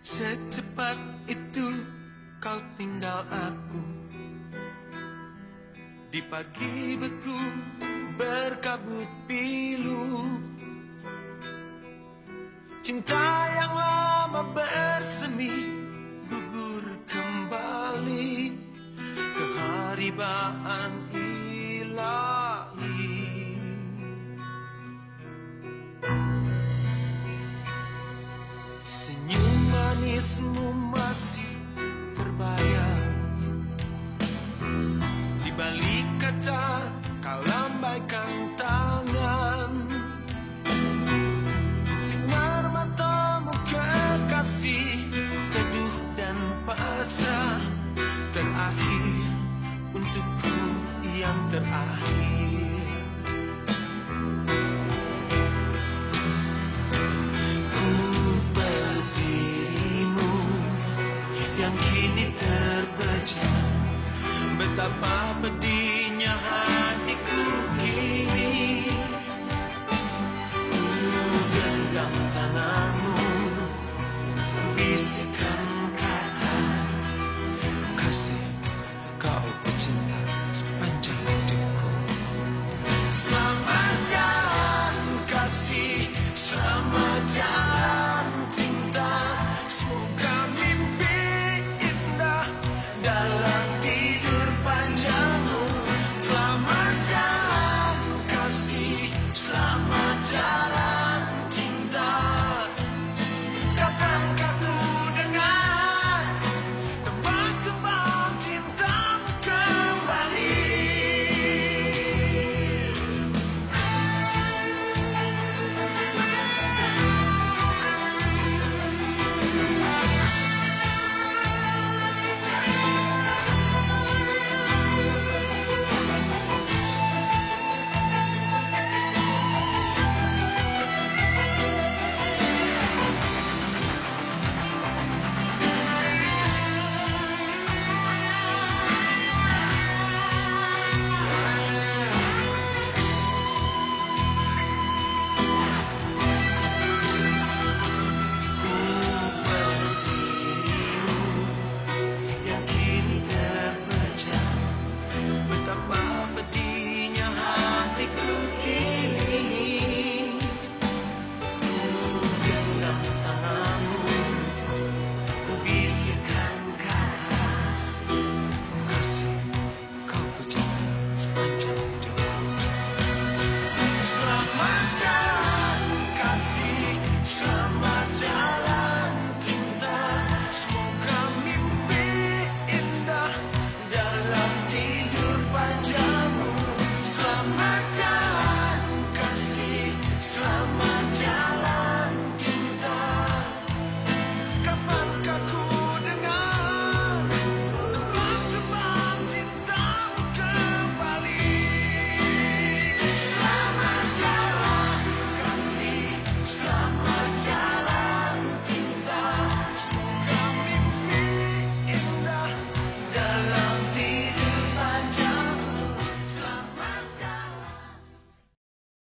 Secepat itu kau tinggal aku. Di pagi beku berkabut pilu. Cinta yang lama bersemi gugur kembali. Keharibaan ilahi kini terbaca Betapa pedihnya hatiku kini. Ku genggam tanganmu Bisikan kata. Kasih kau pecinta sepanjang hidupku. Selamat jalan kasih Selamat jalan.